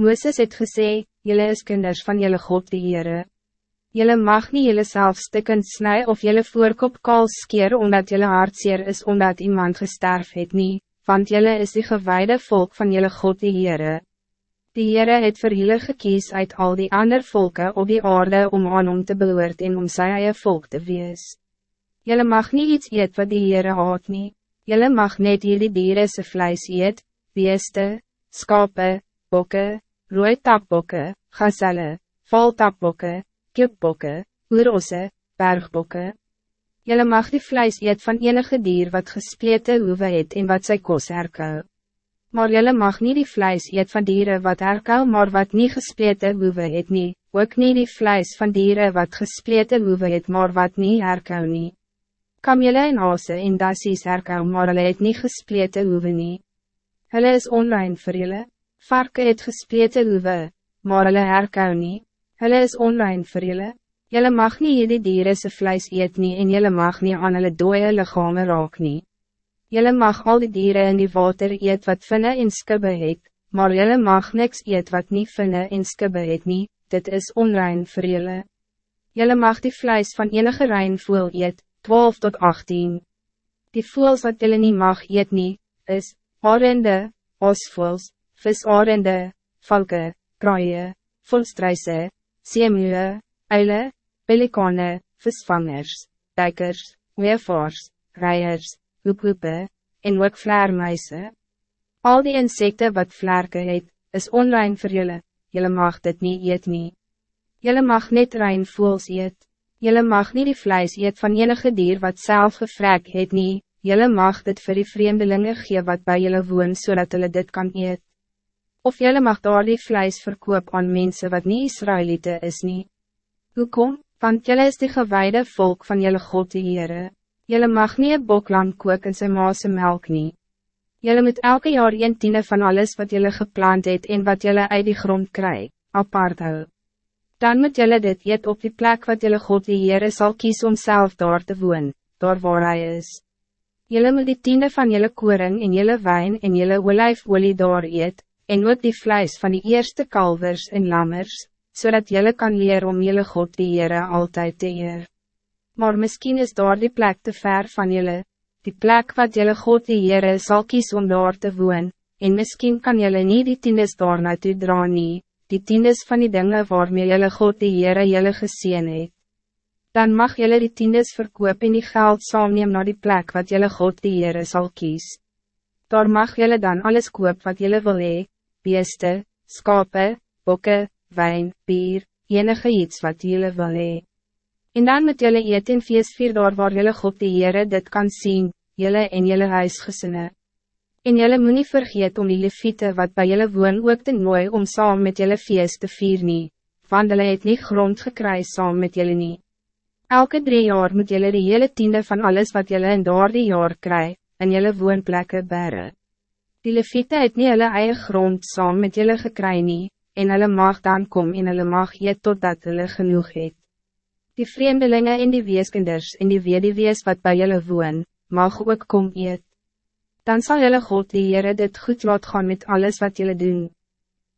Mooses het gesê, Jelle is kinders van jelle God die Heere. Jelle mag niet jelle zelf stikken snij of jelle voorkop kaal skeer omdat jelle hartseer is omdat iemand gesterf het nie, want jelle is die gewijde volk van jelle God die Heere. Die Heere het vir julle gekies uit al die ander volken op die aarde om aan om te behoort en om sy eie volk te wees. Julle mag niet iets eet wat die Heere haat nie. Julle mag net jullie dieren se vlees eet, beeste, skape, bokke, rooi tapbokke, gazelle, valtapbokke, kipbokke, oerosse, bergbokke. Julle mag die vlees eet van enige dier wat gesplete hoewe het en wat sy kos herkou. Maar jelle mag niet die vlees eet van dieren wat herkou maar wat niet gespleten hoewe het nie, ook niet die vlees van dieren wat gespleten hoewe het maar wat niet herkou nie. Kam jelle en ase en dassies herkou maar hulle het nie gespleten hoewe nie. Hulle is online vir jelle, varke het gespleten hoewe, maar hulle herkou nie. Hulle is online vir jelle, jelle mag niet die dieren se vlees eet nie en jelle mag niet aan hulle dooie lichame raak nie. Jelle mag al die dieren in die water eet wat vinne en skibbe het, maar jelle mag niks eet wat niet vinne en skibbe het nie, dit is onrein voor jelle. Jelle mag die vlees van enige rein voel eet, 12 tot 18. Die voels wat jelle niet mag eet nie, is, arende, osvoels, visarende, valke, kraaie, volstruise, seemuwe, eile, pelikane, visvangers, dijkers, weervaars, rijers, hoekoepe, en ook vleermuise. Al die insecten wat vlerke het, is online voor jullie. Jullie mag dit niet eet nie. Jullie mag niet rein voels eet. Jullie mag niet die vlees eet van enige dier wat zelf gevrek het nie. Jullie mag dit voor die vreemdelingen gee wat bij jullie woon zodat jullie dit kan eet. Of jullie mag daar die vlees verkoop aan mensen wat niet Israëlieten is nie. Hoekom? Want jullie is die gewijde volk van jullie God die Heere. Jelle mag niet een boklam kook in sy maase melk nie. Jelle moet elke jaar een tiende van alles wat jelle geplant het en wat jelle uit die grond kry, apart hou. Dan moet jelle dit eet op die plek wat jelle God die Heere sal kies om zelf daar te woon, daar waar hy is. Jelle moet die tiende van jelle koring en jelle wijn en jelle olijfolie daar eet, en ook die vlijs van die eerste kalvers en lammers, zodat jelle kan leren om jelle God die Heere altijd te eer maar misschien is daar die plek te ver van jullie, die plek wat jullie God die Heere sal kies om daar te woon, en misschien kan jullie niet die tiendes daar naartoe dra nie, die tiendes van die dingen waarmee jullie God die Heere jullie gezien het. Dan mag jullie die tiendes verkoop en die geld saamneem naar die plek wat jullie God die Heere sal kies. Daar mag jullie dan alles koop wat jullie wil hee, beeste, skape, bokke, wijn, bier, enige iets wat jullie wil hee. En dan met jullie eet en feest vier daar waar jullie God die Heere dit kan zien, jullie en jullie huisgesinne. En jullie moet niet vergeet om die leviete wat bij jullie woon ook te nooi om saam met jullie feest te vier nie, want jullie het nie grond gekry saam met jullie nie. Elke drie jaar moet jullie die hele tiende van alles wat jullie in daar die jaar kry, in jullie woonplekke bere. Die leviete het nie hulle eie grond saam met jullie gekry nie, en hulle mag dan kom en hulle mag eet totdat hulle genoeg het. Die vreemdelingen in die weeskinders en die wees wat bij jullie woon, mag ook kom eet. Dan zal jullie God die Heere dit goed laat gaan met alles wat jullie doen.